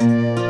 you